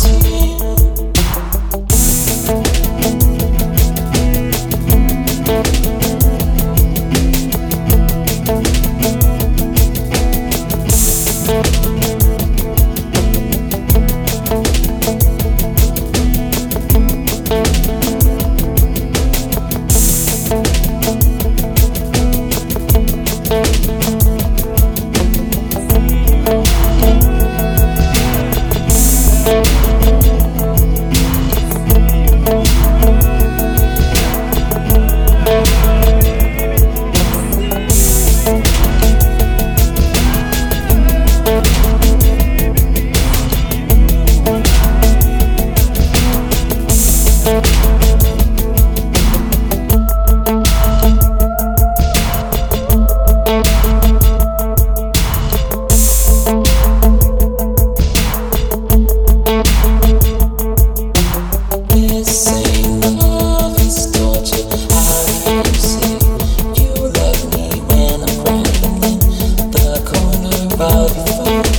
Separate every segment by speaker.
Speaker 1: I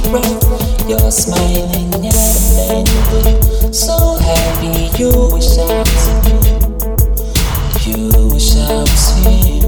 Speaker 1: breath. You're smiling and then so happy. You wish I was you. You wish I was here.